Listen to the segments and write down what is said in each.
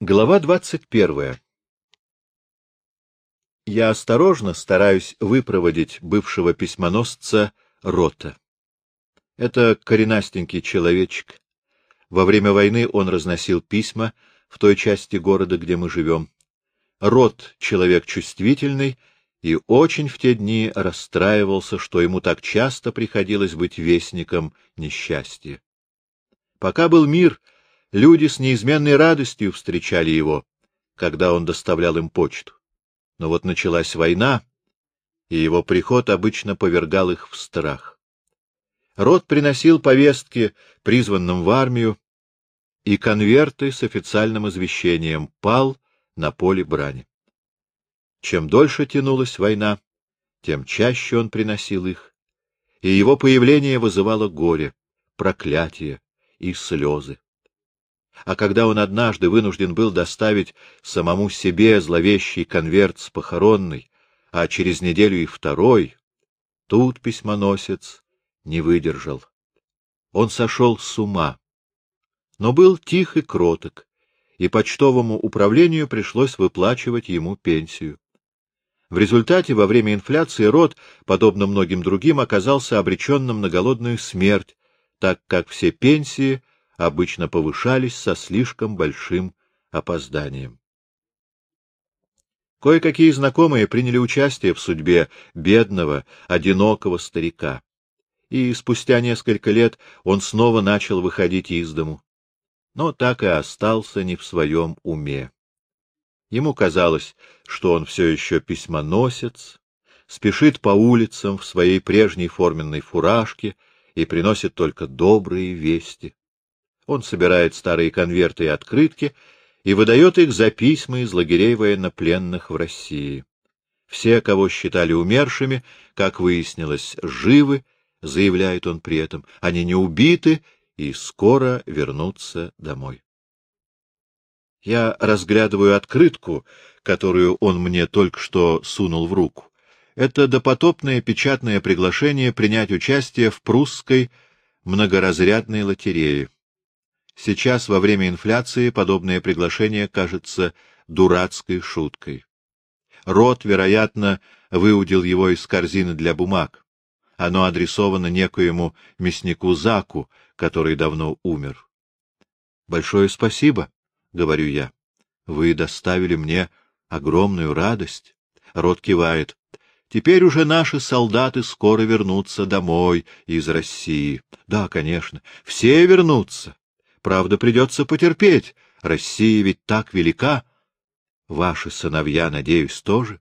Глава двадцать первая Я осторожно стараюсь выпроводить бывшего письмоносца Рота. Это коренастенький человечек. Во время войны он разносил письма в той части города, где мы живем. Рот — человек чувствительный и очень в те дни расстраивался, что ему так часто приходилось быть вестником несчастья. Пока был мир — Люди с неизменной радостью встречали его, когда он доставлял им почту. Но вот началась война, и его приход обычно повергал их в страх. Род приносил повестки призванным в армию, и конверты с официальным извещением пал на поле брани. Чем дольше тянулась война, тем чаще он приносил их, и его появление вызывало горе, проклятие и слезы а когда он однажды вынужден был доставить самому себе зловещий конверт с похоронной, а через неделю и второй, тут письмоносец не выдержал. Он сошел с ума, но был тих и кроток, и почтовому управлению пришлось выплачивать ему пенсию. В результате во время инфляции род, подобно многим другим, оказался обреченным на голодную смерть, так как все пенсии обычно повышались со слишком большим опозданием. Кое-какие знакомые приняли участие в судьбе бедного, одинокого старика, и спустя несколько лет он снова начал выходить из дому, но так и остался не в своем уме. Ему казалось, что он все еще письмоносец, спешит по улицам в своей прежней форменной фуражке и приносит только добрые вести. Он собирает старые конверты и открытки и выдает их за письма из лагерей военнопленных в России. Все, кого считали умершими, как выяснилось, живы, заявляет он при этом, они не убиты и скоро вернутся домой. Я разглядываю открытку, которую он мне только что сунул в руку. Это допотопное печатное приглашение принять участие в прусской многоразрядной лотерее. Сейчас, во время инфляции, подобное приглашение кажется дурацкой шуткой. Рот, вероятно, выудил его из корзины для бумаг. Оно адресовано некоему мяснику Заку, который давно умер. — Большое спасибо, — говорю я. — Вы доставили мне огромную радость. Рот кивает. — Теперь уже наши солдаты скоро вернутся домой из России. Да, конечно, все вернутся. Правда, придется потерпеть. Россия ведь так велика. Ваши сыновья, надеюсь, тоже?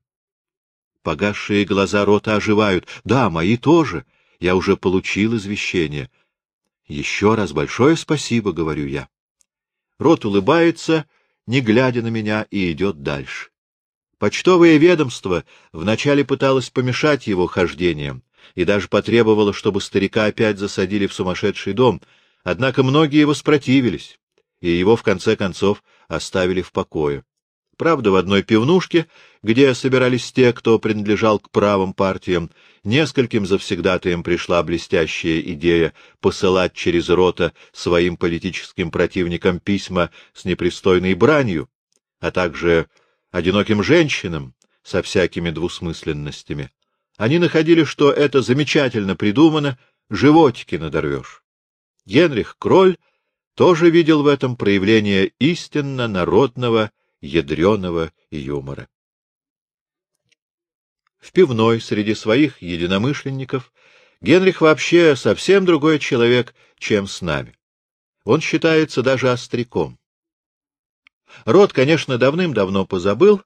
Погасшие глаза рота оживают. Да, мои тоже. Я уже получил извещение. Еще раз большое спасибо, говорю я. Рот улыбается, не глядя на меня, и идет дальше. Почтовое ведомство вначале пыталось помешать его хождениям и даже потребовало, чтобы старика опять засадили в сумасшедший дом — Однако многие воспротивились, и его, в конце концов, оставили в покое. Правда, в одной пивнушке, где собирались те, кто принадлежал к правым партиям, нескольким завсегдатаям пришла блестящая идея посылать через рота своим политическим противникам письма с непристойной бранью, а также одиноким женщинам со всякими двусмысленностями. Они находили, что это замечательно придумано, животики надорвешь. Генрих Кроль тоже видел в этом проявление истинно народного ядреного юмора. В пивной среди своих единомышленников Генрих вообще совсем другой человек, чем с нами. Он считается даже остряком. Род, конечно, давным-давно позабыл,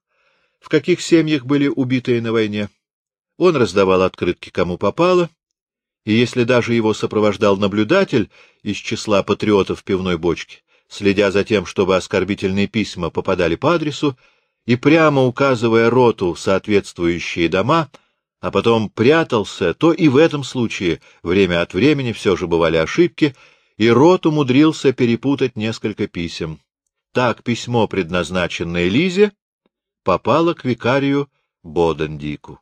в каких семьях были убитые на войне. Он раздавал открытки кому попало, и если даже его сопровождал наблюдатель из числа патриотов пивной бочки, следя за тем, чтобы оскорбительные письма попадали по адресу, и прямо указывая роту соответствующие дома, а потом прятался, то и в этом случае время от времени все же бывали ошибки, и рот умудрился перепутать несколько писем. Так письмо, предназначенное Лизе, попало к викарию Бодендику.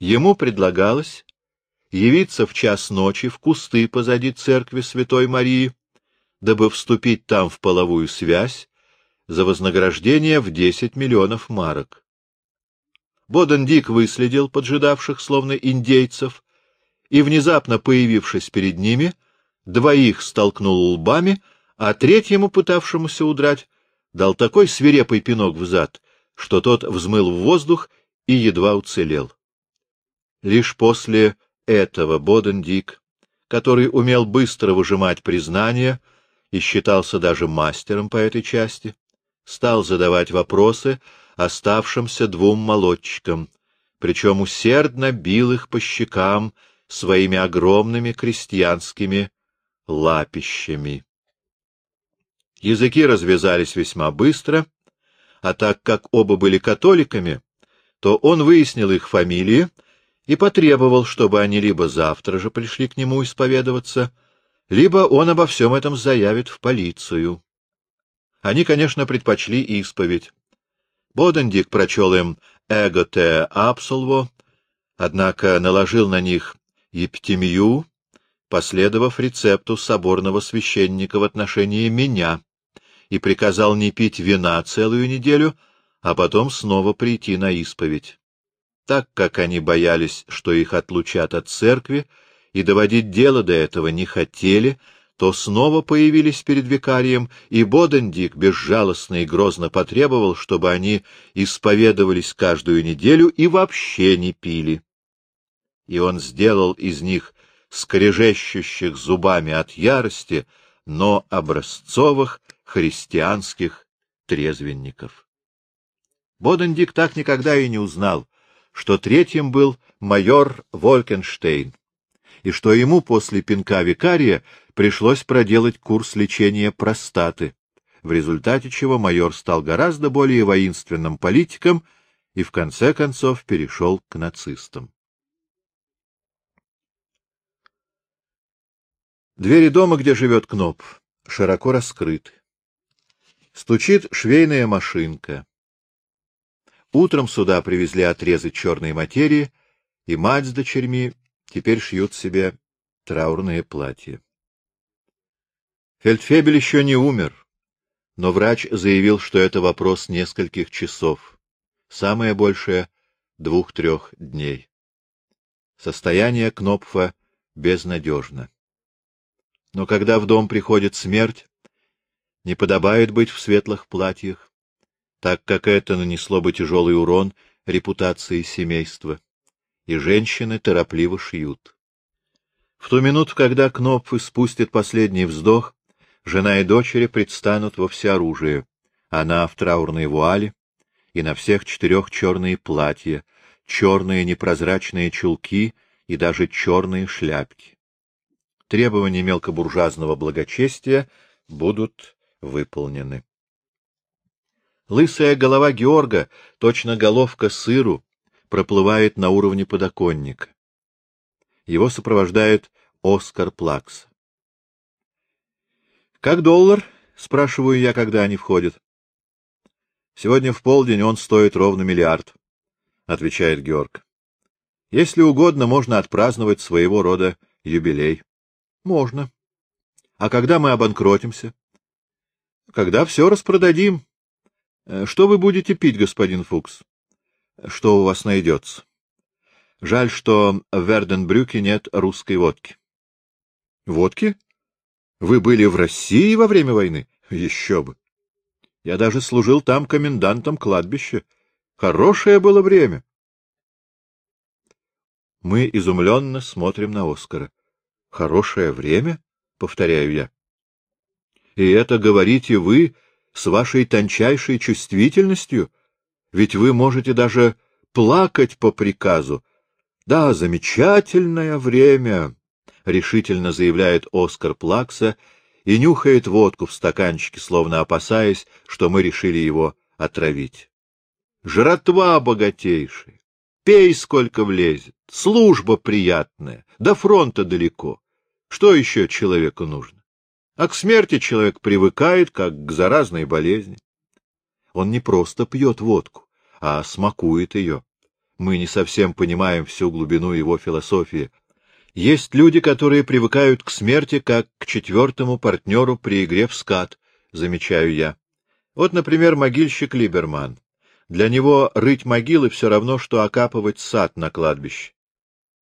Ему предлагалось явиться в час ночи в кусты позади церкви Святой Марии, дабы вступить там в половую связь, за вознаграждение в 10 миллионов марок. Боден-Дик выследил поджидавших, словно индейцев, и, внезапно появившись перед ними, двоих столкнул лбами, а третьему, пытавшемуся удрать, дал такой свирепый пинок в зад, что тот взмыл в воздух и едва уцелел. Лишь после этого Боден-Дик, который умел быстро выжимать признания и считался даже мастером по этой части, стал задавать вопросы оставшимся двум молодчикам, причем усердно бил их по щекам своими огромными крестьянскими лапищами. Языки развязались весьма быстро, а так как оба были католиками, то он выяснил их фамилии и потребовал, чтобы они либо завтра же пришли к нему исповедоваться, либо он обо всем этом заявит в полицию. Они, конечно, предпочли исповедь. Бодендик прочел им «Эго те абсолво», однако наложил на них ептемию, последовав рецепту соборного священника в отношении меня, и приказал не пить вина целую неделю, а потом снова прийти на исповедь. Так как они боялись, что их отлучат от церкви, и доводить дело до этого не хотели, то снова появились перед викарием, и Бодендик безжалостно и грозно потребовал, чтобы они исповедовались каждую неделю и вообще не пили. И он сделал из них скрежещущих зубами от ярости, но образцовых христианских трезвенников. Бодендик так никогда и не узнал, что третьим был майор Волькенштейн, и что ему после пинка викария пришлось проделать курс лечения простаты, в результате чего майор стал гораздо более воинственным политиком и в конце концов перешел к нацистам. Двери дома, где живет Кноп, широко раскрыты. Стучит швейная машинка. Утром сюда привезли отрезы черной материи, и мать с дочерьми теперь шьют себе траурные платья. Фельдфебель еще не умер, но врач заявил, что это вопрос нескольких часов, самое большее — двух-трех дней. Состояние Кнопфа безнадежно. Но когда в дом приходит смерть, не подобает быть в светлых платьях, так как это нанесло бы тяжелый урон репутации семейства, и женщины торопливо шьют. В ту минуту, когда Кнопф испустит последний вздох, жена и дочери предстанут во всеоружие, она в траурной вуале, и на всех четырех черные платья, черные непрозрачные чулки и даже черные шляпки. Требования мелкобуржуазного благочестия будут выполнены. Лысая голова Георга, точно головка сыру, проплывает на уровне подоконника. Его сопровождает Оскар Плакс. — Как доллар? — спрашиваю я, когда они входят. — Сегодня в полдень он стоит ровно миллиард, — отвечает Георг. — Если угодно, можно отпраздновать своего рода юбилей. — Можно. — А когда мы обанкротимся? Когда все распродадим. Э, что вы будете пить, господин Фукс? Что у вас найдется? Жаль, что в Верденбрюке нет русской водки. Водки? Вы были в России во время войны? Еще бы. Я даже служил там комендантом кладбища. Хорошее было время. Мы изумленно смотрим на Оскара. Хорошее время? — повторяю я. И это говорите вы с вашей тончайшей чувствительностью? Ведь вы можете даже плакать по приказу. Да, замечательное время, — решительно заявляет Оскар Плакса и нюхает водку в стаканчике, словно опасаясь, что мы решили его отравить. Жратва богатейшая, пей сколько влезет, служба приятная, до фронта далеко. Что еще человеку нужно? А к смерти человек привыкает, как к заразной болезни. Он не просто пьет водку, а смакует ее. Мы не совсем понимаем всю глубину его философии. Есть люди, которые привыкают к смерти, как к четвертому партнеру при игре в скат, замечаю я. Вот, например, могильщик Либерман. Для него рыть могилы все равно, что окапывать сад на кладбище.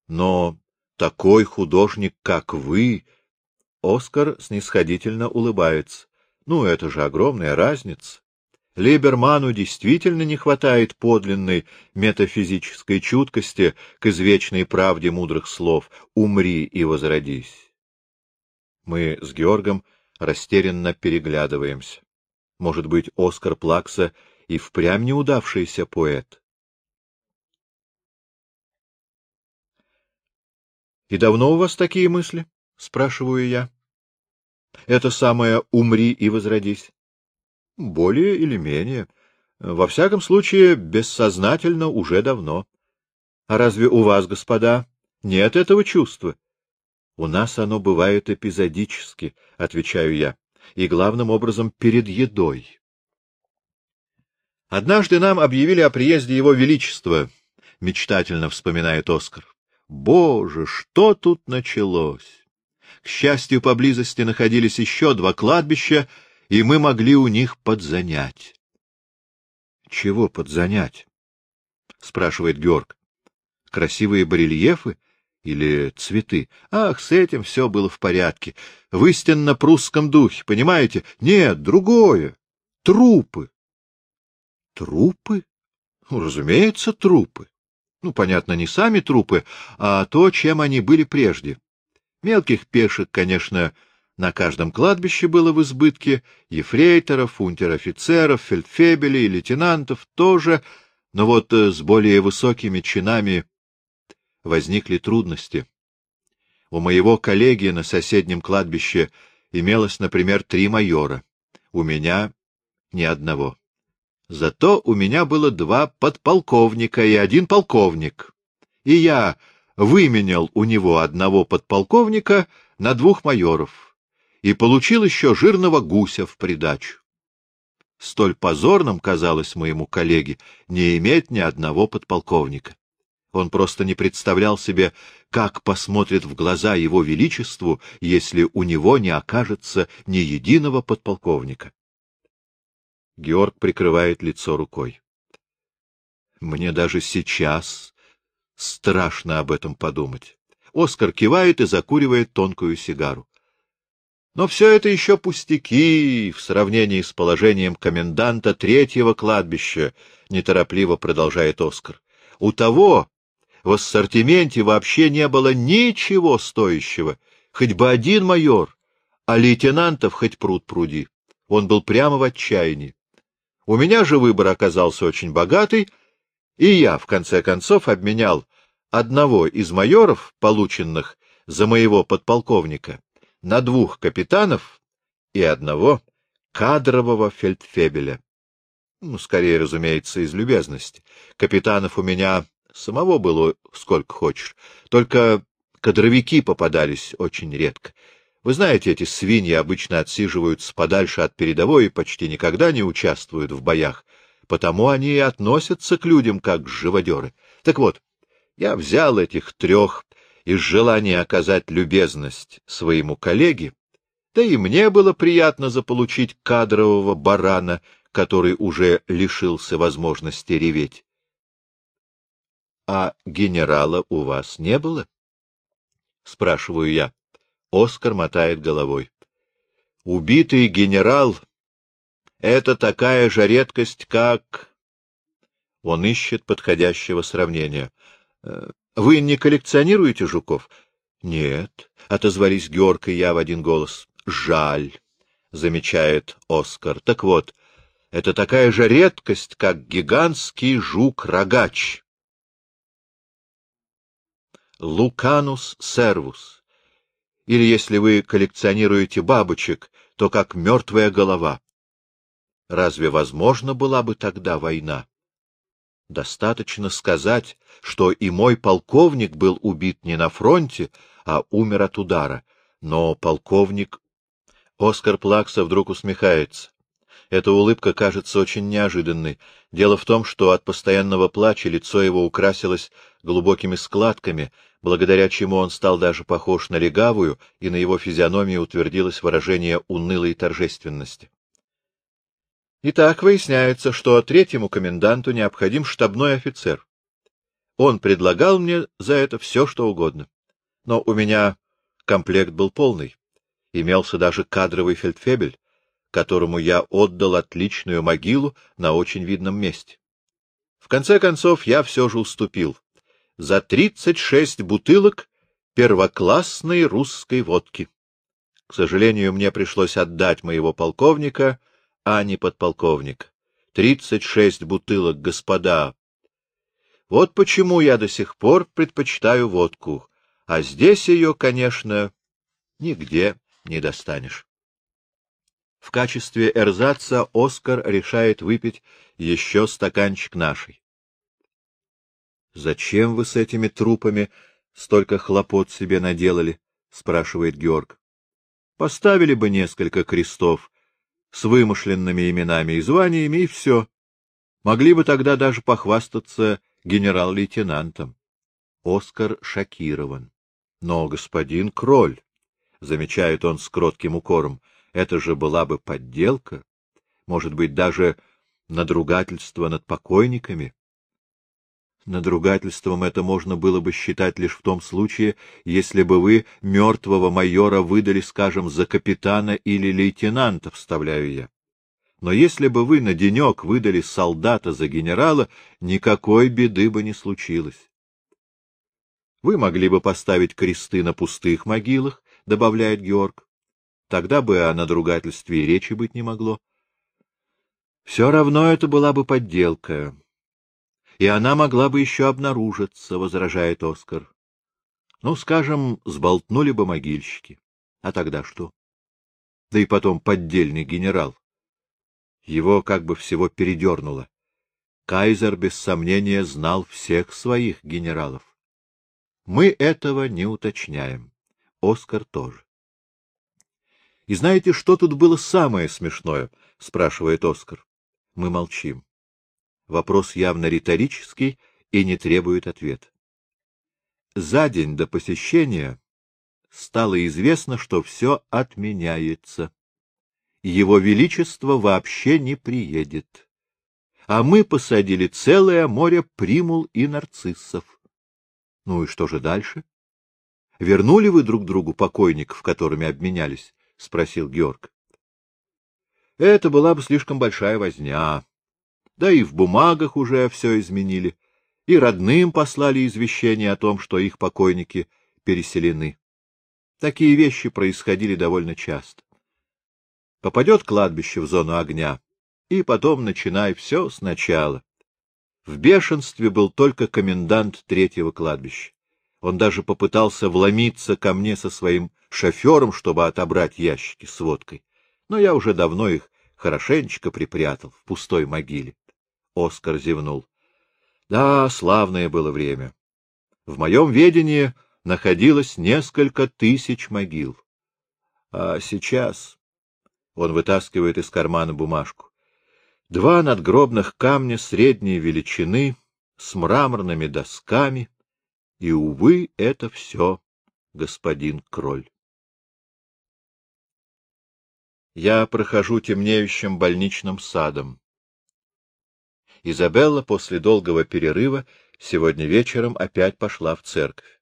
Но такой художник, как вы... Оскар снисходительно улыбается. Ну, это же огромная разница. Либерману действительно не хватает подлинной метафизической чуткости к извечной правде мудрых слов «умри и возродись». Мы с Георгом растерянно переглядываемся. Может быть, Оскар Плакса и впрямь неудавшийся поэт. — И давно у вас такие мысли? — спрашиваю я. — Это самое «умри и возродись». Более или менее. Во всяком случае, бессознательно уже давно. А разве у вас, господа, нет этого чувства? У нас оно бывает эпизодически, отвечаю я, и главным образом перед едой. Однажды нам объявили о приезде его величества, мечтательно вспоминает Оскар. Боже, что тут началось! К счастью, поблизости находились еще два кладбища, и мы могли у них подзанять. — Чего подзанять? — спрашивает Георг. — Красивые барельефы или цветы? Ах, с этим все было в порядке. В истинно прусском духе, понимаете? Нет, другое. Трупы. Трупы? Ну, разумеется, трупы. Ну, понятно, не сами трупы, а то, чем они были прежде. Мелких пешек, конечно, на каждом кладбище было в избытке, ефрейторов, унтер-офицеров, фельдфебелей лейтенантов тоже, но вот э, с более высокими чинами возникли трудности. У моего коллеги на соседнем кладбище имелось, например, три майора, у меня — ни одного. Зато у меня было два подполковника и один полковник, и я выменял у него одного подполковника на двух майоров и получил еще жирного гуся в придачу. Столь позорным казалось моему коллеге не иметь ни одного подполковника. Он просто не представлял себе, как посмотрит в глаза его величеству, если у него не окажется ни единого подполковника. Георг прикрывает лицо рукой. Мне даже сейчас страшно об этом подумать. Оскар кивает и закуривает тонкую сигару. Но все это еще пустяки в сравнении с положением коменданта третьего кладбища, — неторопливо продолжает Оскар. У того в ассортименте вообще не было ничего стоящего, хоть бы один майор, а лейтенантов хоть пруд пруди. Он был прямо в отчаянии. У меня же выбор оказался очень богатый, и я, в конце концов, обменял одного из майоров, полученных за моего подполковника, на двух капитанов и одного кадрового фельдфебеля. Ну, скорее, разумеется, из любезности. Капитанов у меня самого было сколько хочешь, только кадровики попадались очень редко. Вы знаете, эти свиньи обычно отсиживаются подальше от передовой и почти никогда не участвуют в боях, потому они и относятся к людям как живодеры. Так вот, я взял этих трех из желания оказать любезность своему коллеге, да и мне было приятно заполучить кадрового барана, который уже лишился возможности реветь. — А генерала у вас не было? — спрашиваю я. Оскар мотает головой. — Убитый генерал — это такая же редкость, как... Он ищет подходящего сравнения. Э, вы не коллекционируете жуков? — Нет, — отозвались Георг и я в один голос. — Жаль, — замечает Оскар. — Так вот, это такая же редкость, как гигантский жук-рогач. Луканус сервус. Или, если вы коллекционируете бабочек, то как мертвая голова. Разве возможно была бы тогда война? Достаточно сказать, что и мой полковник был убит не на фронте, а умер от удара. Но полковник... Оскар Плакса вдруг усмехается. Эта улыбка кажется очень неожиданной. Дело в том, что от постоянного плача лицо его украсилось глубокими складками, благодаря чему он стал даже похож на легавую, и на его физиономии утвердилось выражение унылой торжественности. Итак, выясняется, что третьему коменданту необходим штабной офицер. Он предлагал мне за это все, что угодно. Но у меня комплект был полный. Имелся даже кадровый фельдфебель, которому я отдал отличную могилу на очень видном месте. В конце концов, я все же уступил. За тридцать шесть бутылок первоклассной русской водки. К сожалению, мне пришлось отдать моего полковника, а не подполковника. Тридцать шесть бутылок, господа, вот почему я до сих пор предпочитаю водку, а здесь ее, конечно, нигде не достанешь. В качестве эрзаца Оскар решает выпить еще стаканчик нашей. — Зачем вы с этими трупами столько хлопот себе наделали? — спрашивает Георг. — Поставили бы несколько крестов с вымышленными именами и званиями, и все. Могли бы тогда даже похвастаться генерал-лейтенантом. Оскар шокирован. Но, господин Кроль, — замечает он с кротким укором, — это же была бы подделка, может быть, даже надругательство над покойниками. Надругательством это можно было бы считать лишь в том случае, если бы вы мертвого майора выдали, скажем, за капитана или лейтенанта, вставляю я. Но если бы вы на денек выдали солдата за генерала, никакой беды бы не случилось. Вы могли бы поставить кресты на пустых могилах, — добавляет Георг. Тогда бы о надругательстве и речи быть не могло. Все равно это была бы подделка. И она могла бы еще обнаружиться, — возражает Оскар. Ну, скажем, сболтнули бы могильщики. А тогда что? Да и потом поддельный генерал. Его как бы всего передернуло. Кайзер, без сомнения, знал всех своих генералов. Мы этого не уточняем. Оскар тоже. — И знаете, что тут было самое смешное? — спрашивает Оскар. Мы молчим. Вопрос явно риторический и не требует ответа. За день до посещения стало известно, что все отменяется его величество вообще не приедет. А мы посадили целое море примул и нарциссов. Ну и что же дальше? Вернули вы друг другу покойников, которыми обменялись? — спросил Георг. Это была бы слишком большая возня. Да и в бумагах уже все изменили, и родным послали извещение о том, что их покойники переселены. Такие вещи происходили довольно часто. Попадет кладбище в зону огня, и потом начинай все сначала. В бешенстве был только комендант третьего кладбища. Он даже попытался вломиться ко мне со своим шофером, чтобы отобрать ящики с водкой. Но я уже давно их хорошенечко припрятал в пустой могиле. Оскар зевнул. Да, славное было время. В моем ведении находилось несколько тысяч могил. А сейчас он вытаскивает из кармана бумажку. Два надгробных камня средней величины с мраморными досками, и, увы, это все, господин Кроль. Я прохожу темнеющим больничным садом. Изабелла после долгого перерыва сегодня вечером опять пошла в церковь.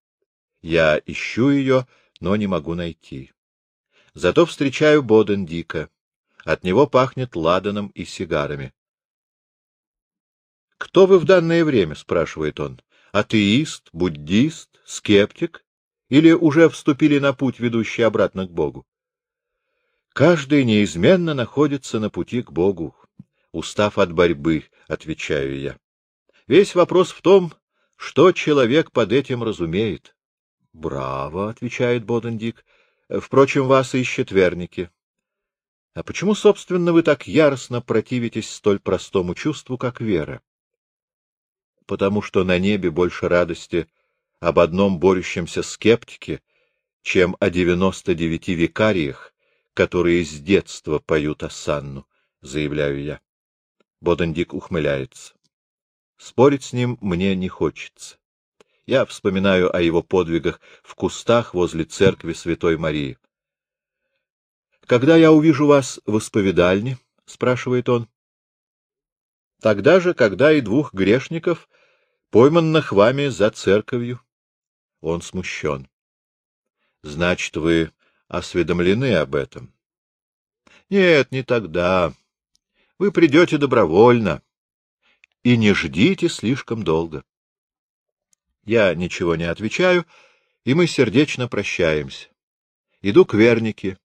Я ищу ее, но не могу найти. Зато встречаю Бодендика. От него пахнет ладаном и сигарами. — Кто вы в данное время? — спрашивает он. — Атеист, буддист, скептик? Или уже вступили на путь, ведущий обратно к Богу? Каждый неизменно находится на пути к Богу. Устав от борьбы, — отвечаю я. Весь вопрос в том, что человек под этим разумеет. — Браво, — отвечает Бодендик. Впрочем, вас ищут верники. А почему, собственно, вы так яростно противитесь столь простому чувству, как вера? Потому что на небе больше радости об одном борющемся скептике, чем о девяносто девяти викариях, которые с детства поют осанну, заявляю я. Бодендик ухмыляется. Спорить с ним мне не хочется. Я вспоминаю о его подвигах в кустах возле церкви Святой Марии. — Когда я увижу вас в исповедальне? — спрашивает он. Тогда же, когда и двух грешников, пойманных вами за церковью. Он смущен. Значит, вы осведомлены об этом? Нет, не тогда. Вы придете добровольно. И не ждите слишком долго. Я ничего не отвечаю, и мы сердечно прощаемся. Иду к Вернике,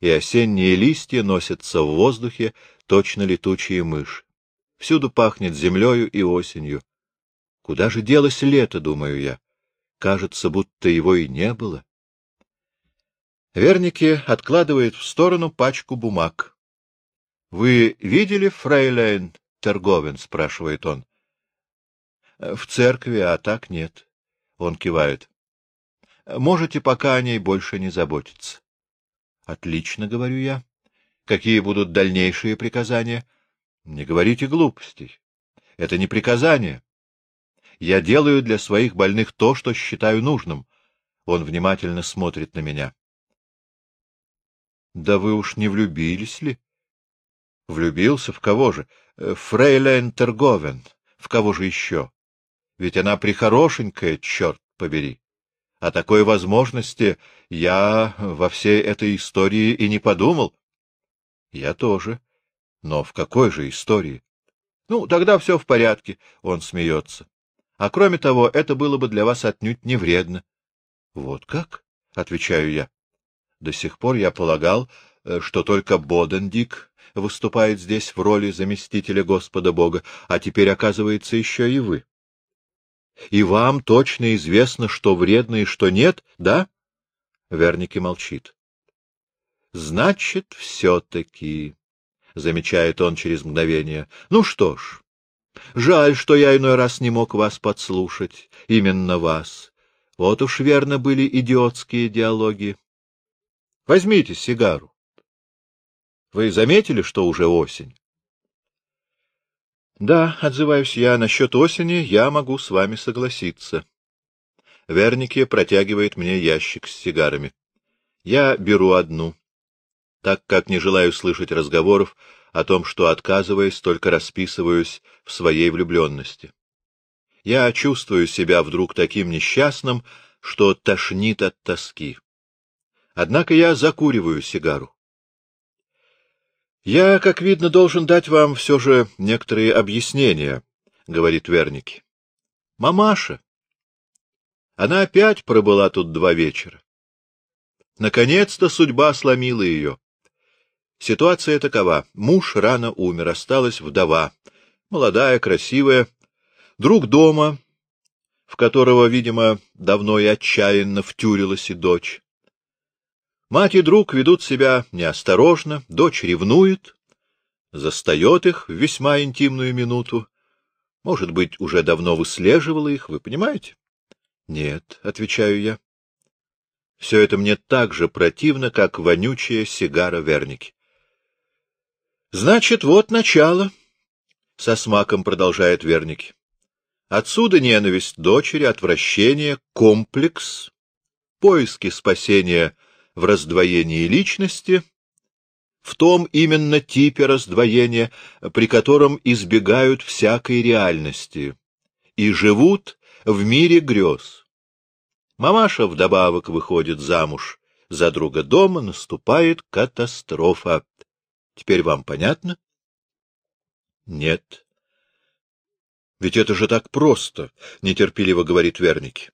и осенние листья носятся в воздухе, точно летучие мыши. Всюду пахнет землею и осенью. Куда же делось лето, думаю я? Кажется, будто его и не было. Верники откладывает в сторону пачку бумаг. — Вы видели фрейлейн Торговен? — спрашивает он. — В церкви, а так нет. Он кивает. — Можете пока о ней больше не заботиться. — Отлично, — говорю я. — Какие будут дальнейшие приказания? — Не говорите глупостей. Это не приказание. Я делаю для своих больных то, что считаю нужным. Он внимательно смотрит на меня. — Да вы уж не влюбились ли? — Влюбился? В кого же? Э, — Фрейлен Терговен. В кого же еще? Ведь она прихорошенькая, черт побери. О такой возможности я во всей этой истории и не подумал. — Я тоже. Но в какой же истории? — Ну, тогда все в порядке, — он смеется. А кроме того, это было бы для вас отнюдь не вредно. — Вот как? — отвечаю я. До сих пор я полагал, э, что только Бодендик выступает здесь в роли заместителя Господа Бога, а теперь, оказывается, еще и вы. И вам точно известно, что вредно и что нет, да? Верники молчит. — Значит, все-таки, — замечает он через мгновение. — Ну что ж, Жаль, что я иной раз не мог вас подслушать, именно вас. Вот уж верно были идиотские диалоги. Возьмите сигару. Вы заметили, что уже осень? Да, отзываюсь я, насчет осени я могу с вами согласиться. Вернике протягивает мне ящик с сигарами. Я беру одну. Так как не желаю слышать разговоров, о том, что, отказываясь, только расписываюсь в своей влюбленности. Я чувствую себя вдруг таким несчастным, что тошнит от тоски. Однако я закуриваю сигару. Я, как видно, должен дать вам все же некоторые объяснения, — говорит Верники. Мамаша. Она опять пробыла тут два вечера. Наконец-то судьба сломила ее. Ситуация такова. Муж рано умер, осталась вдова, молодая, красивая, друг дома, в которого, видимо, давно и отчаянно втюрилась и дочь. Мать и друг ведут себя неосторожно, дочь ревнует, застает их в весьма интимную минуту. Может быть, уже давно выслеживала их, вы понимаете? — Нет, — отвечаю я. Все это мне так же противно, как вонючая сигара Верники. Значит, вот начало, — со смаком продолжает Верник. Отсюда ненависть дочери, отвращение, комплекс, поиски спасения в раздвоении личности, в том именно типе раздвоения, при котором избегают всякой реальности и живут в мире грез. Мамаша вдобавок выходит замуж за друга дома, наступает катастрофа. Теперь вам понятно? Нет. Ведь это же так просто, нетерпеливо говорит Верники.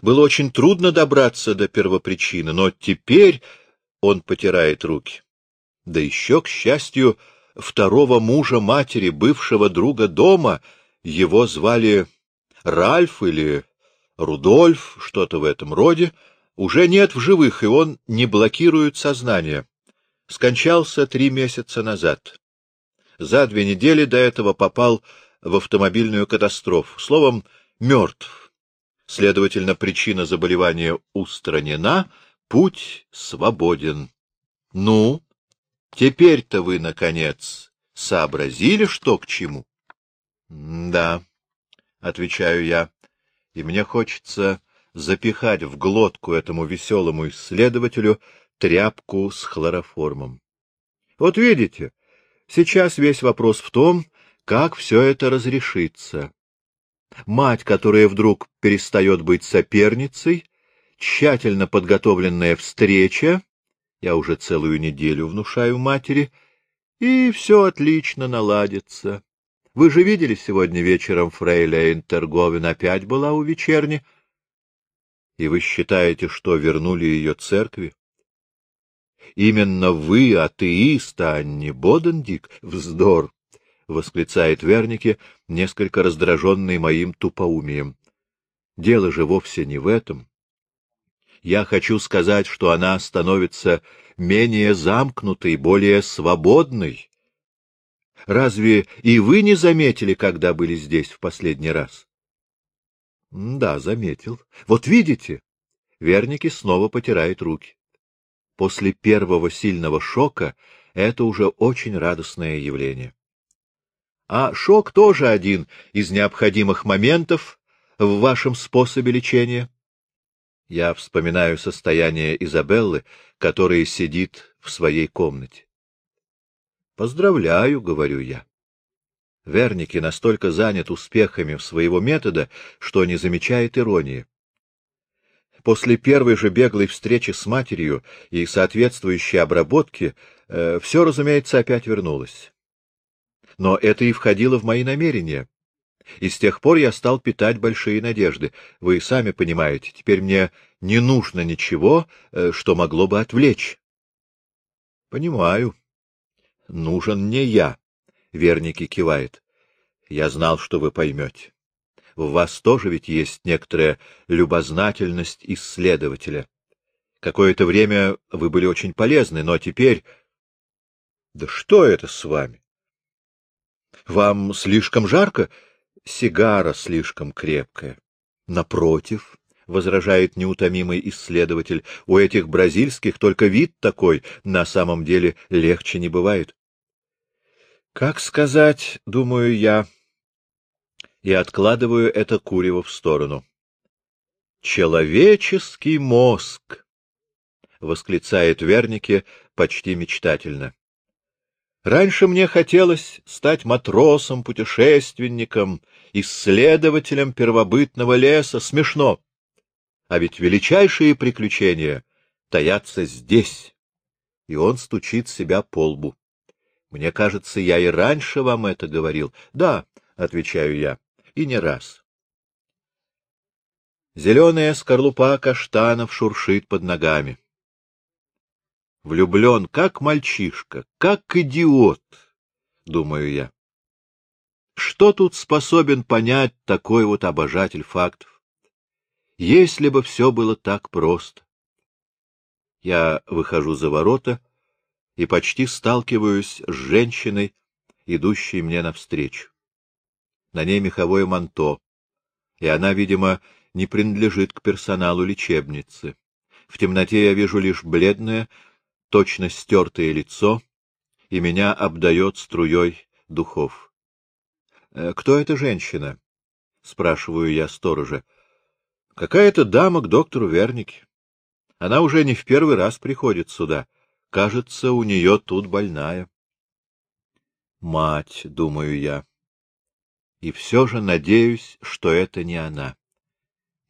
Было очень трудно добраться до первопричины, но теперь он потирает руки. Да еще, к счастью, второго мужа матери, бывшего друга дома, его звали Ральф или Рудольф, что-то в этом роде, уже нет в живых, и он не блокирует сознание скончался три месяца назад. За две недели до этого попал в автомобильную катастрофу. Словом, мертв. Следовательно, причина заболевания устранена, путь свободен. Ну, теперь-то вы, наконец, сообразили, что к чему? — Да, — отвечаю я, и мне хочется запихать в глотку этому веселому исследователю тряпку с хлороформом. Вот видите, сейчас весь вопрос в том, как все это разрешится. Мать, которая вдруг перестает быть соперницей, тщательно подготовленная встреча, я уже целую неделю внушаю матери, и все отлично наладится. Вы же видели сегодня вечером Фрейля Интерговин опять была у вечерни? И вы считаете, что вернули ее церкви? Именно вы, атеист, а не Бодендик? Вздор! — восклицает Вернике, несколько раздраженный моим тупоумием. Дело же вовсе не в этом. Я хочу сказать, что она становится менее замкнутой, более свободной. Разве и вы не заметили, когда были здесь в последний раз? — Да, заметил. Вот видите? Верники снова потирает руки. После первого сильного шока это уже очень радостное явление. А шок тоже один из необходимых моментов в вашем способе лечения. Я вспоминаю состояние Изабеллы, которая сидит в своей комнате. Поздравляю, говорю я. Верники настолько занят успехами своего метода, что не замечает иронии. После первой же беглой встречи с матерью и соответствующей обработки э, все, разумеется, опять вернулось. Но это и входило в мои намерения. И с тех пор я стал питать большие надежды. Вы сами понимаете, теперь мне не нужно ничего, э, что могло бы отвлечь. — Понимаю. Нужен не я, — Верники кивает. — Я знал, что вы поймете. В вас тоже ведь есть некоторая любознательность исследователя. Какое-то время вы были очень полезны, но теперь... Да что это с вами? Вам слишком жарко? Сигара слишком крепкая. Напротив, — возражает неутомимый исследователь, — у этих бразильских только вид такой, на самом деле легче не бывает. Как сказать, думаю я, и откладываю это курево в сторону. Человеческий мозг! — восклицает Вернике почти мечтательно. Раньше мне хотелось стать матросом, путешественником, исследователем первобытного леса. Смешно. А ведь величайшие приключения таятся здесь. И он стучит себя по лбу. Мне кажется, я и раньше вам это говорил. Да, — отвечаю я, — и не раз. Зеленая скорлупа каштанов шуршит под ногами влюблен, как мальчишка, как идиот, думаю я. Что тут способен понять такой вот обожатель фактов? Если бы все было так просто. Я выхожу за ворота и почти сталкиваюсь с женщиной, идущей мне навстречу. На ней меховое манто, и она, видимо, не принадлежит к персоналу лечебницы. В темноте я вижу лишь бледное, точно стертое лицо, и меня обдает струей духов. «Э, — Кто эта женщина? — спрашиваю я сторожа. — Какая-то дама к доктору Вернике. Она уже не в первый раз приходит сюда. Кажется, у нее тут больная. Мать, думаю я. И все же надеюсь, что это не она.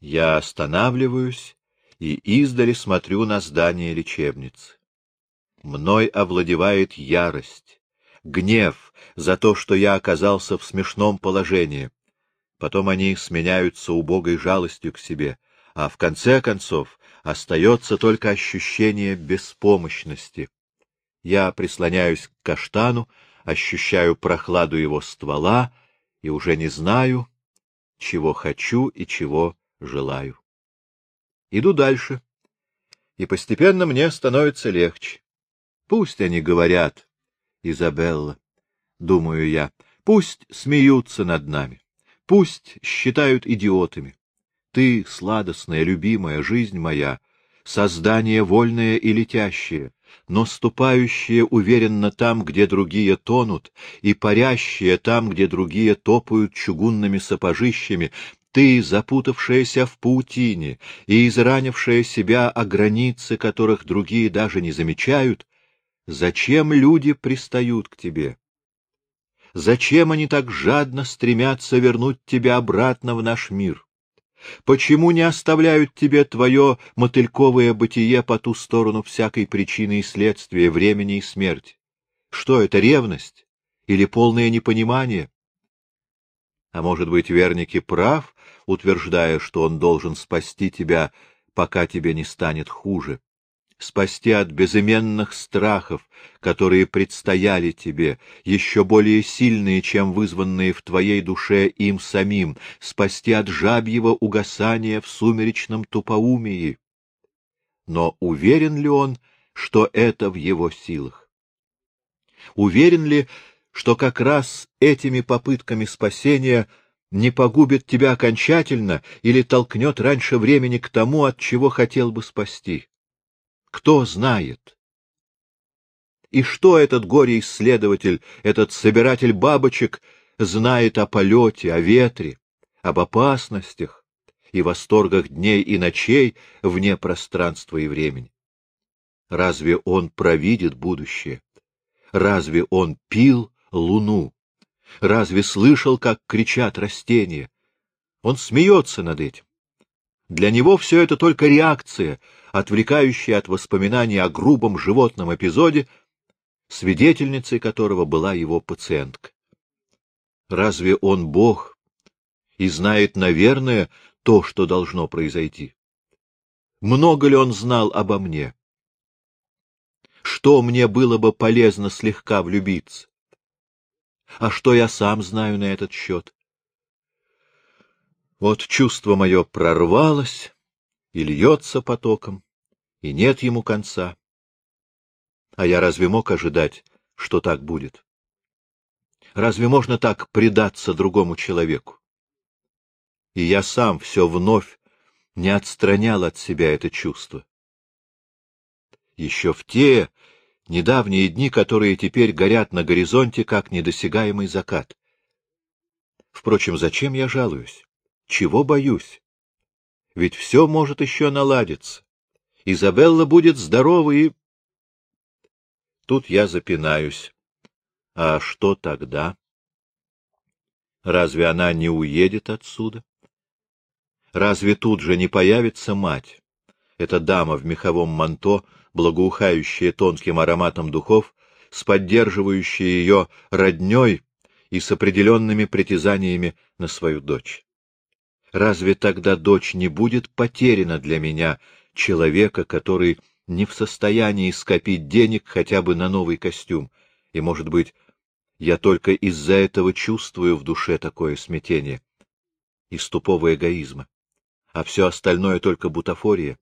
Я останавливаюсь и издали смотрю на здание лечебницы. Мной овладевает ярость, гнев за то, что я оказался в смешном положении. Потом они сменяются убогой жалостью к себе, а в конце концов остается только ощущение беспомощности. Я прислоняюсь к каштану, ощущаю прохладу его ствола и уже не знаю, чего хочу и чего желаю. Иду дальше, и постепенно мне становится легче. Пусть они говорят, Изабелла, думаю я, пусть смеются над нами, пусть считают идиотами. Ты, сладостная, любимая жизнь моя, создание вольное и летящее, но ступающее уверенно там, где другие тонут, и парящее там, где другие топают чугунными сапожищами, ты, запутавшаяся в паутине и изранившая себя о границы, которых другие даже не замечают, Зачем люди пристают к тебе? Зачем они так жадно стремятся вернуть тебя обратно в наш мир? Почему не оставляют тебе твое мотыльковое бытие по ту сторону всякой причины и следствия, времени и смерти? Что это, ревность или полное непонимание? А может быть, Верники прав, утверждая, что он должен спасти тебя, пока тебе не станет хуже? Спасти от безыменных страхов, которые предстояли тебе, еще более сильные, чем вызванные в твоей душе им самим, спасти от жабьего угасания в сумеречном тупоумии. Но уверен ли он, что это в его силах? Уверен ли, что как раз этими попытками спасения не погубит тебя окончательно или толкнет раньше времени к тому, от чего хотел бы спасти? Кто знает? И что этот горе-исследователь, этот собиратель бабочек, знает о полете, о ветре, об опасностях и восторгах дней и ночей вне пространства и времени? Разве он провидит будущее? Разве он пил луну? Разве слышал, как кричат растения? Он смеется над этим. Для него все это только реакция, отвлекающая от воспоминаний о грубом животном эпизоде, свидетельницей которого была его пациентка. Разве он Бог и знает, наверное, то, что должно произойти? Много ли он знал обо мне? Что мне было бы полезно слегка влюбиться? А что я сам знаю на этот счет? Вот чувство мое прорвалось и льется потоком, и нет ему конца. А я разве мог ожидать, что так будет? Разве можно так предаться другому человеку? И я сам все вновь не отстранял от себя это чувство. Еще в те недавние дни, которые теперь горят на горизонте, как недосягаемый закат. Впрочем, зачем я жалуюсь? Чего боюсь? Ведь все может еще наладиться. Изабелла будет здорова и... Тут я запинаюсь. А что тогда? Разве она не уедет отсюда? Разве тут же не появится мать? Эта дама в меховом манто, благоухающая тонким ароматом духов, с поддерживающей ее родней и с определенными притязаниями на свою дочь. Разве тогда дочь не будет потеряна для меня, человека, который не в состоянии скопить денег хотя бы на новый костюм? И, может быть, я только из-за этого чувствую в душе такое смятение, из тупого эгоизма, а все остальное только бутафория.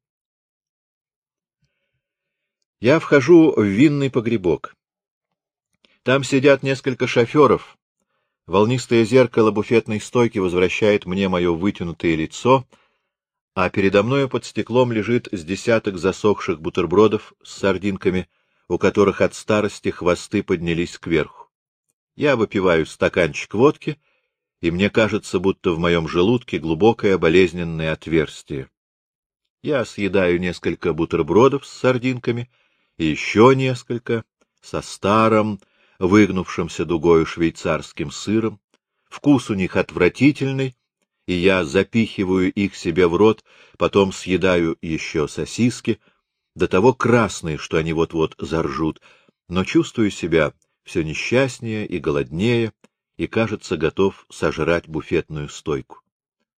Я вхожу в винный погребок. Там сидят несколько шоферов, Волнистое зеркало буфетной стойки возвращает мне мое вытянутое лицо, а передо мною под стеклом лежит с десяток засохших бутербродов с сардинками, у которых от старости хвосты поднялись кверху. Я выпиваю стаканчик водки, и мне кажется, будто в моем желудке глубокое болезненное отверстие. Я съедаю несколько бутербродов с сардинками и еще несколько со старым, выгнувшимся дугою швейцарским сыром. Вкус у них отвратительный, и я запихиваю их себе в рот, потом съедаю еще сосиски, до того красные, что они вот-вот заржут, но чувствую себя все несчастнее и голоднее, и, кажется, готов сожрать буфетную стойку.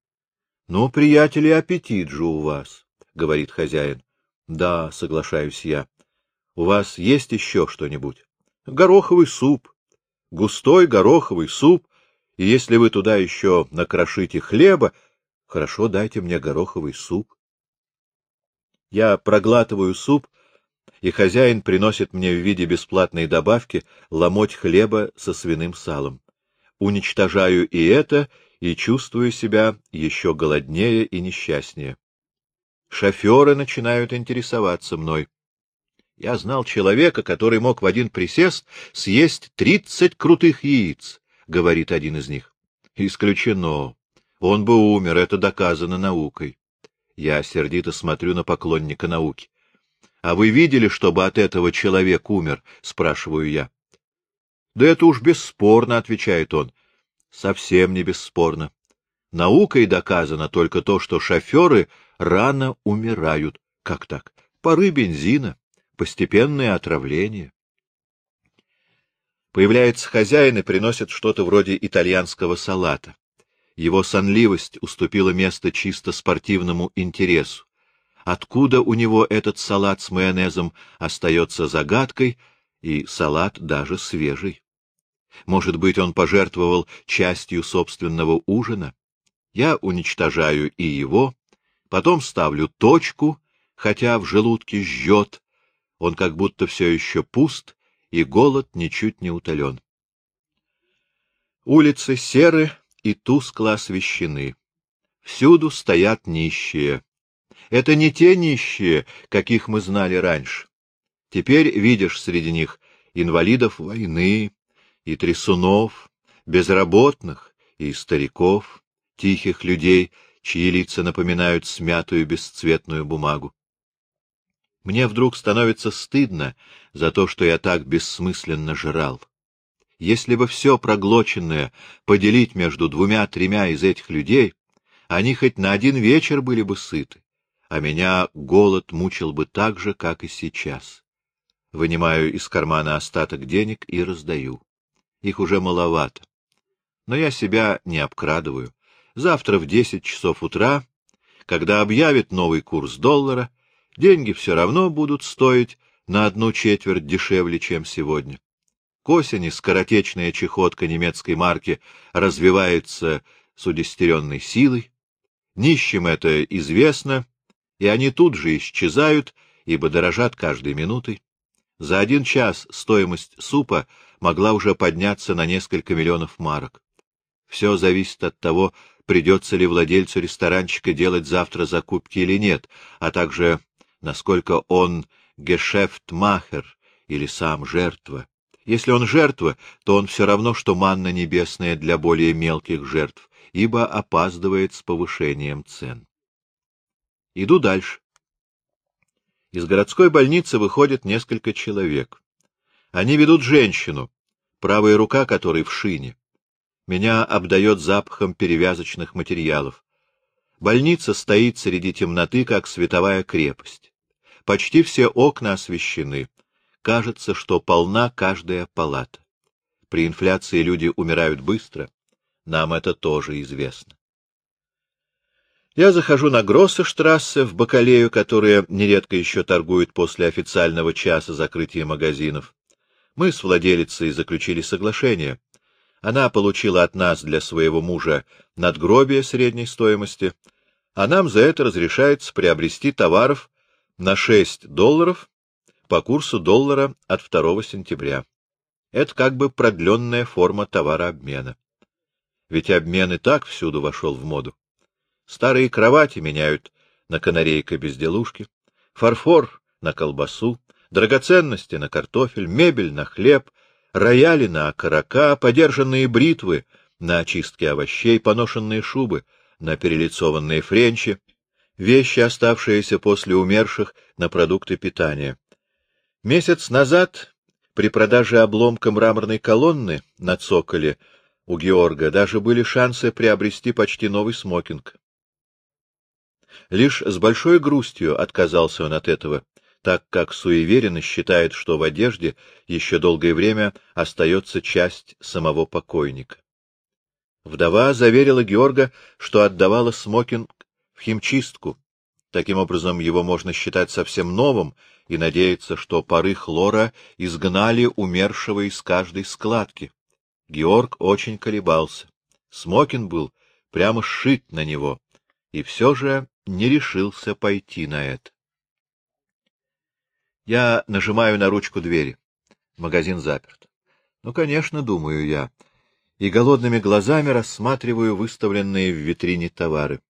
— Ну, приятели, аппетит же у вас, — говорит хозяин. — Да, соглашаюсь я. — У вас есть еще что-нибудь? гороховый суп, густой гороховый суп, и если вы туда еще накрошите хлеба, хорошо, дайте мне гороховый суп. Я проглатываю суп, и хозяин приносит мне в виде бесплатной добавки ломоть хлеба со свиным салом. Уничтожаю и это, и чувствую себя еще голоднее и несчастнее. Шоферы начинают интересоваться мной. Я знал человека, который мог в один присест съесть тридцать крутых яиц, — говорит один из них. Исключено. Он бы умер, это доказано наукой. Я сердито смотрю на поклонника науки. — А вы видели, чтобы от этого человек умер? — спрашиваю я. — Да это уж бесспорно, — отвечает он. — Совсем не бесспорно. Наукой доказано только то, что шоферы рано умирают. Как так? Пары бензина, постепенное отравление. Появляется хозяин и приносит что-то вроде итальянского салата. Его сонливость уступила место чисто спортивному интересу. Откуда у него этот салат с майонезом остается загадкой, и салат даже свежий. Может быть, он пожертвовал частью собственного ужина? Я уничтожаю и его, потом ставлю точку, хотя в желудке жжет, он как будто все еще пуст, и голод ничуть не утолен. Улицы серы и тускло освещены. Всюду стоят нищие. Это не те нищие, каких мы знали раньше. Теперь видишь среди них инвалидов войны, и трясунов, безработных и стариков, тихих людей, чьи лица напоминают смятую бесцветную бумагу. Мне вдруг становится стыдно за то, что я так бессмысленно жрал. Если бы все проглоченное поделить между двумя-тремя из этих людей, они хоть на один вечер были бы сыты, а меня голод мучил бы так же, как и сейчас вынимаю из кармана остаток денег и раздаю. Их уже маловато. Но я себя не обкрадываю. Завтра в десять часов утра, когда объявят новый курс доллара, деньги все равно будут стоить на одну четверть дешевле, чем сегодня. К осени скоротечная чехотка немецкой марки развивается с удестеренной силой. Нищим это известно, и они тут же исчезают, ибо дорожат каждой минутой. За один час стоимость супа могла уже подняться на несколько миллионов марок. Все зависит от того, придется ли владельцу ресторанчика делать завтра закупки или нет, а также насколько он гешефтмахер или сам жертва. Если он жертва, то он все равно, что манна небесная для более мелких жертв, ибо опаздывает с повышением цен. Иду дальше. Из городской больницы выходит несколько человек. Они ведут женщину, правая рука которой в шине. Меня обдает запахом перевязочных материалов. Больница стоит среди темноты, как световая крепость. Почти все окна освещены. Кажется, что полна каждая палата. При инфляции люди умирают быстро. Нам это тоже известно. Я захожу на Гроссештрассе, в Бакалею, которая нередко еще торгует после официального часа закрытия магазинов. Мы с владелицей заключили соглашение. Она получила от нас для своего мужа надгробие средней стоимости, а нам за это разрешается приобрести товаров на 6 долларов по курсу доллара от 2 сентября. Это как бы продленная форма товарообмена. Ведь обмен и так всюду вошел в моду. Старые кровати меняют на канарейка-безделушки, фарфор на колбасу, драгоценности на картофель, мебель на хлеб, рояли на окорока, подержанные бритвы на очистки овощей, поношенные шубы на перелицованные френчи, вещи, оставшиеся после умерших, на продукты питания. Месяц назад при продаже обломка мраморной колонны на цоколе у Георга даже были шансы приобрести почти новый смокинг. Лишь с большой грустью отказался он от этого, так как суеверенно считает, что в одежде еще долгое время остается часть самого покойника. Вдова заверила Георга, что отдавала смокинг химчистку. Таким образом, его можно считать совсем новым и надеяться, что пары хлора изгнали умершего из каждой складки. Георг очень колебался. Смокин был прямо сшит на него, и все же не решился пойти на это. Я нажимаю на ручку двери. Магазин заперт. Ну, конечно, думаю я, и голодными глазами рассматриваю выставленные в витрине товары.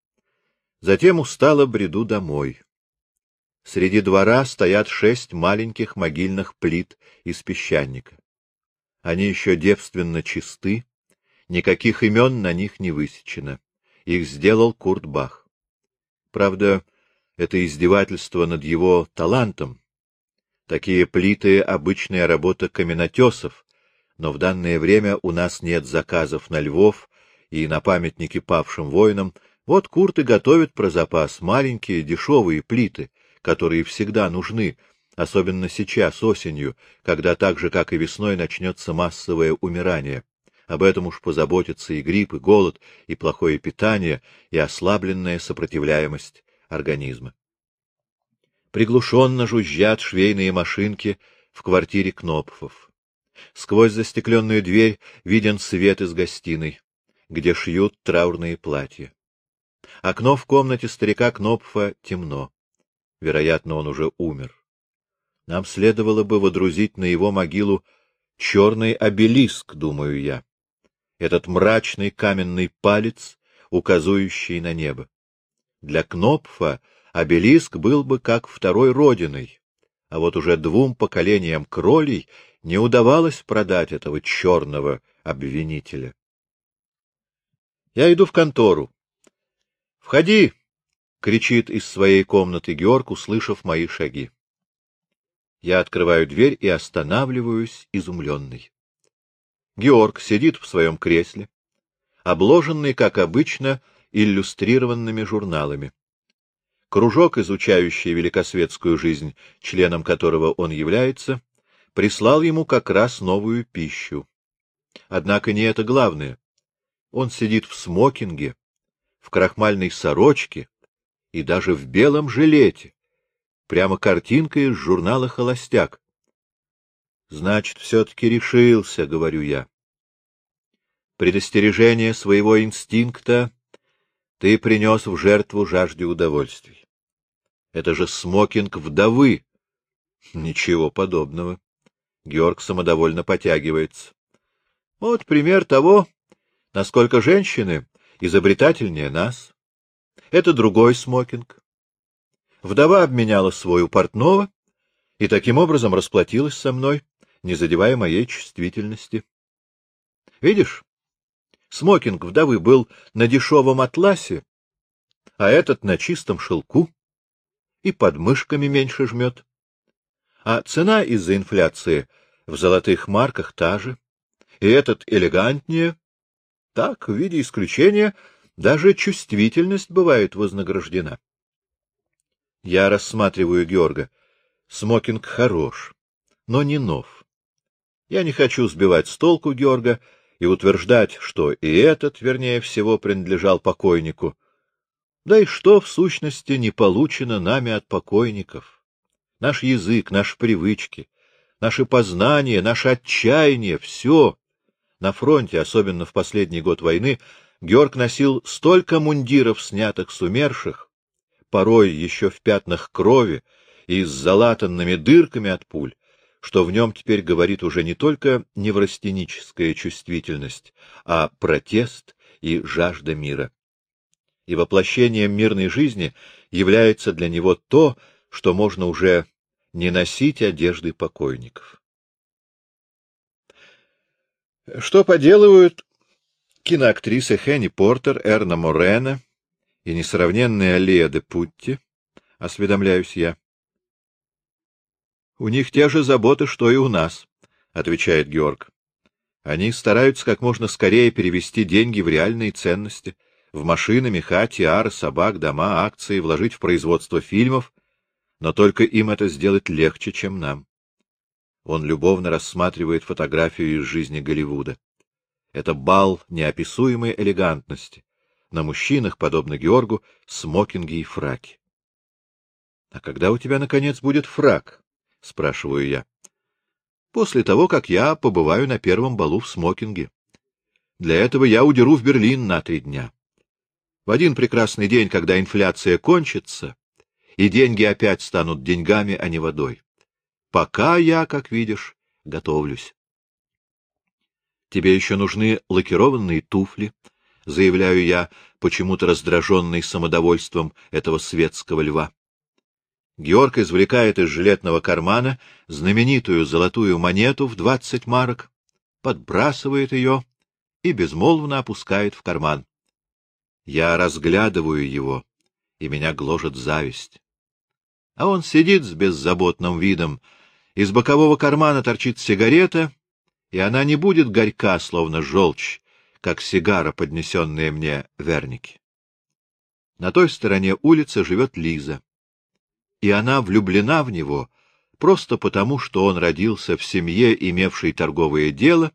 Затем устало бреду домой. Среди двора стоят шесть маленьких могильных плит из песчаника. Они еще девственно чисты, никаких имен на них не высечено. Их сделал Курт Бах. Правда, это издевательство над его талантом. Такие плиты — обычная работа каменотесов, но в данное время у нас нет заказов на львов и на памятники павшим воинам. Вот курты готовят про запас маленькие дешевые плиты, которые всегда нужны, особенно сейчас, осенью, когда так же, как и весной, начнется массовое умирание. Об этом уж позаботятся и грипп, и голод, и плохое питание, и ослабленная сопротивляемость организма. Приглушенно жужжат швейные машинки в квартире Кнопфов. Сквозь застекленную дверь виден свет из гостиной, где шьют траурные платья. Окно в комнате старика Кнопфа темно. Вероятно, он уже умер. Нам следовало бы водрузить на его могилу черный обелиск, думаю я. Этот мрачный каменный палец, указывающий на небо. Для Кнопфа обелиск был бы как второй родиной, а вот уже двум поколениям кролей не удавалось продать этого черного обвинителя. Я иду в контору. — Входи! — кричит из своей комнаты Георг, услышав мои шаги. Я открываю дверь и останавливаюсь, изумленный. Георг сидит в своем кресле, обложенный, как обычно, иллюстрированными журналами. Кружок, изучающий великосветскую жизнь, членом которого он является, прислал ему как раз новую пищу. Однако не это главное. Он сидит в смокинге, в крахмальной сорочке и даже в белом жилете, Прямо картинка из журнала «Холостяк». Значит, все-таки решился, — говорю я. Предостережение своего инстинкта ты принес в жертву жажде удовольствий. Это же смокинг вдовы. Ничего подобного. Георг самодовольно потягивается. Вот пример того, насколько женщины изобретательнее нас. Это другой смокинг. Вдова обменяла свой у портного и таким образом расплатилась со мной, не задевая моей чувствительности. Видишь, смокинг вдовы был на дешевом атласе, а этот на чистом шелку, и под мышками меньше жмет. А цена из-за инфляции в золотых марках та же, и этот элегантнее. Так, в виде исключения, даже чувствительность бывает вознаграждена. Я рассматриваю Георга. Смокинг хорош, но не нов. Я не хочу сбивать с толку Георга и утверждать, что и этот, вернее всего, принадлежал покойнику. Да и что, в сущности, не получено нами от покойников? Наш язык, наши привычки, наши познания, наше отчаяние — все. На фронте, особенно в последний год войны, Георг носил столько мундиров, снятых с умерших, порой еще в пятнах крови и с залатанными дырками от пуль, что в нем теперь говорит уже не только неврастеническая чувствительность, а протест и жажда мира. И воплощением мирной жизни является для него то, что можно уже не носить одежды покойников. Что поделывают киноактрисы Хенни Портер, Эрна Морена, и несравненная Лея де Путти, осведомляюсь я. — У них те же заботы, что и у нас, — отвечает Георг. Они стараются как можно скорее перевести деньги в реальные ценности, в машины, меха, тиары, собак, дома, акции, вложить в производство фильмов, но только им это сделать легче, чем нам. Он любовно рассматривает фотографию из жизни Голливуда. Это бал неописуемой элегантности, на мужчинах, подобно Георгу, смокинги и фраки. — А когда у тебя, наконец, будет фрак? — спрашиваю я. — После того, как я побываю на первом балу в смокинге. Для этого я удеру в Берлин на три дня. В один прекрасный день, когда инфляция кончится, и деньги опять станут деньгами, а не водой. Пока я, как видишь, готовлюсь. Тебе еще нужны лакированные туфли, — заявляю я, почему-то раздраженный самодовольством этого светского льва. Георг извлекает из жилетного кармана знаменитую золотую монету в двадцать марок, подбрасывает ее и безмолвно опускает в карман. Я разглядываю его, и меня гложет зависть. А он сидит с беззаботным видом, из бокового кармана торчит сигарета, и она не будет горька, словно желчь, как сигара, поднесенная мне Верники. На той стороне улицы живет Лиза, и она влюблена в него просто потому, что он родился в семье, имевшей торговое дело,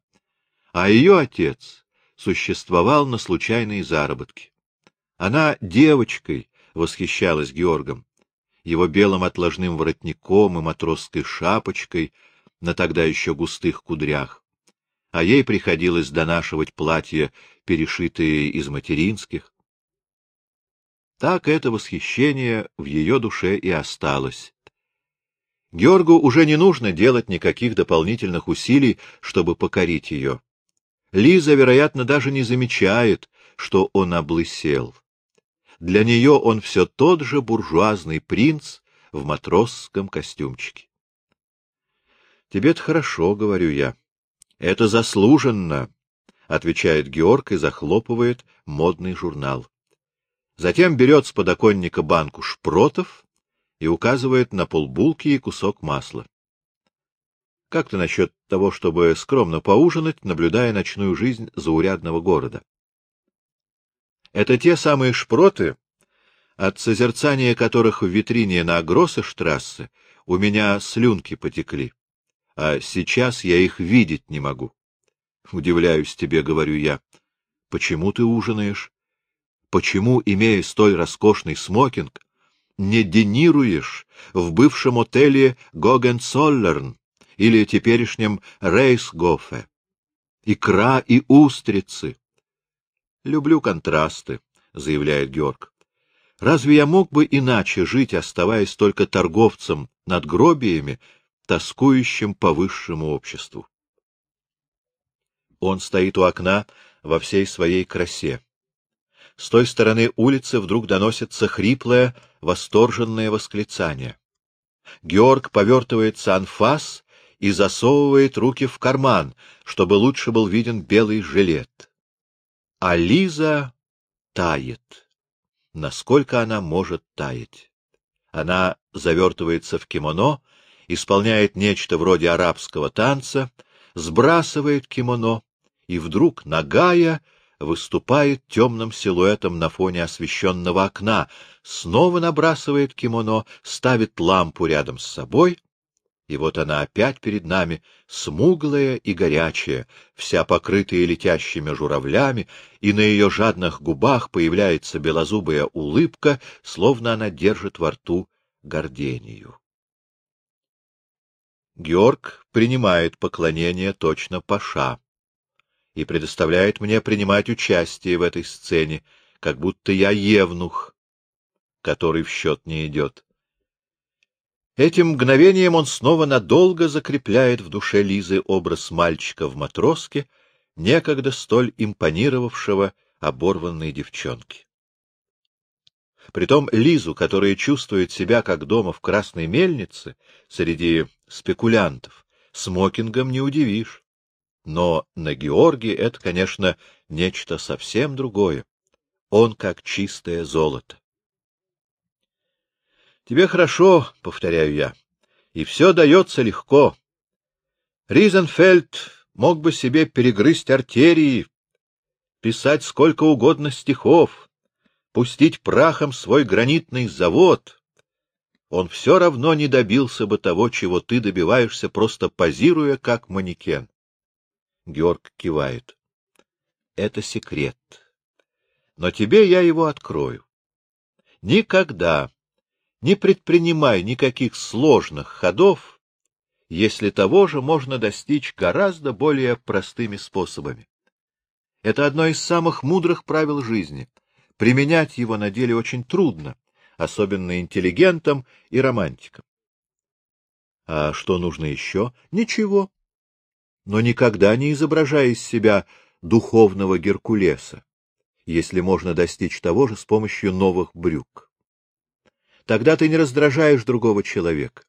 а ее отец существовал на случайные заработки. Она девочкой восхищалась Георгом, его белым отложным воротником и матросской шапочкой на тогда еще густых кудрях, а ей приходилось донашивать платья, перешитые из материнских. Так это восхищение в ее душе и осталось. Георгу уже не нужно делать никаких дополнительных усилий, чтобы покорить ее. Лиза, вероятно, даже не замечает, что он облысел. Для нее он все тот же буржуазный принц в матросском костюмчике. — Тебе-то хорошо, — говорю я. — Это заслуженно, — отвечает Георг и захлопывает модный журнал. Затем берет с подоконника банку шпротов и указывает на полбулки и кусок масла. Как ты насчет того, чтобы скромно поужинать, наблюдая ночную жизнь заурядного города? Это те самые шпроты, от созерцания которых в витрине на Гроссештрассе у меня слюнки потекли, а сейчас я их видеть не могу. Удивляюсь тебе, говорю я. Почему ты ужинаешь? Почему, имея столь роскошный смокинг, не денируешь в бывшем отеле Гогенцоллерн или теперешнем Рейсгофе? Икра и устрицы, Люблю контрасты, — заявляет Георг. Разве я мог бы иначе жить, оставаясь только торговцем над гробиями, тоскующим по высшему обществу? Он стоит у окна во всей своей красе. С той стороны улицы вдруг доносится хриплое, восторженное восклицание. Георг повертывается анфас и засовывает руки в карман, чтобы лучше был виден белый жилет. А Лиза тает. Насколько она может таять? Она завертывается в кимоно, исполняет нечто вроде арабского танца, сбрасывает кимоно, и вдруг, нагая, выступает темным силуэтом на фоне освещенного окна, снова набрасывает кимоно, ставит лампу рядом с собой и вот она опять перед нами, смуглая и горячая, вся покрытая летящими журавлями, и на ее жадных губах появляется белозубая улыбка, словно она держит во рту гордению. Георг принимает поклонение точно паша и предоставляет мне принимать участие в этой сцене, как будто я евнух, который в счет не идет. Этим мгновением он снова надолго закрепляет в душе Лизы образ мальчика в матроске, некогда столь импонировавшего оборванной девчонке. Притом Лизу, которая чувствует себя как дома в красной мельнице, среди спекулянтов, смокингом не удивишь. Но на Георгии это, конечно, нечто совсем другое. Он как чистое золото. Тебе хорошо, — повторяю я, — и все дается легко. Ризенфельд мог бы себе перегрызть артерии, писать сколько угодно стихов, пустить прахом свой гранитный завод. Он все равно не добился бы того, чего ты добиваешься, просто позируя как манекен. Георг кивает. Это секрет. Но тебе я его открою. Никогда не предпринимай никаких сложных ходов, если того же можно достичь гораздо более простыми способами. Это одно из самых мудрых правил жизни. Применять его на деле очень трудно, особенно интеллигентам и романтикам. А что нужно еще? Ничего. Но никогда не изображай из себя духовного Геркулеса, если можно достичь того же с помощью новых брюк. Тогда ты не раздражаешь другого человека.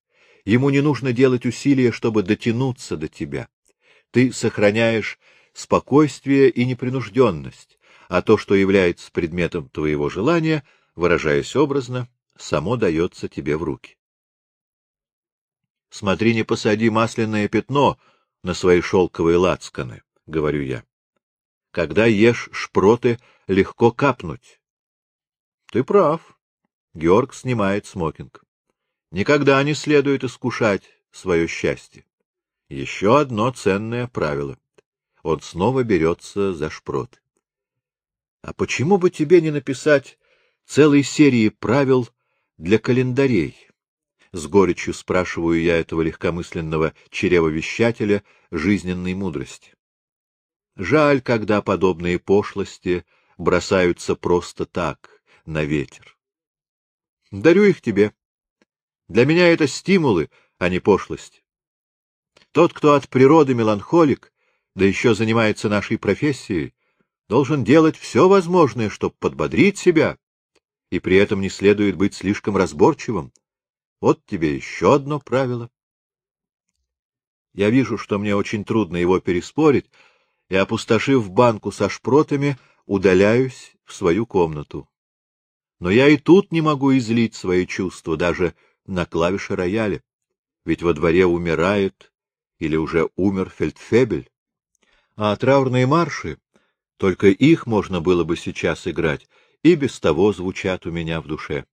Ему не нужно делать усилия, чтобы дотянуться до тебя. Ты сохраняешь спокойствие и непринужденность, а то, что является предметом твоего желания, выражаясь образно, само дается тебе в руки. Смотри, не посади масляное пятно на свои шелковые лацканы, — говорю я. Когда ешь шпроты, легко капнуть. Ты прав. Георг снимает смокинг. Никогда не следует искушать свое счастье. Еще одно ценное правило. Он снова берется за шпроты. А почему бы тебе не написать целой серии правил для календарей? С горечью спрашиваю я этого легкомысленного чревовещателя жизненной мудрости. Жаль, когда подобные пошлости бросаются просто так, на ветер. Дарю их тебе. Для меня это стимулы, а не пошлость. Тот, кто от природы меланхолик, да еще занимается нашей профессией, должен делать все возможное, чтобы подбодрить себя, и при этом не следует быть слишком разборчивым. Вот тебе еще одно правило. Я вижу, что мне очень трудно его переспорить, и, опустошив банку со шпротами, удаляюсь в свою комнату. Но я и тут не могу излить свои чувства, даже на клавише рояля, ведь во дворе умирает или уже умер фельдфебель. А траурные марши, только их можно было бы сейчас играть, и без того звучат у меня в душе.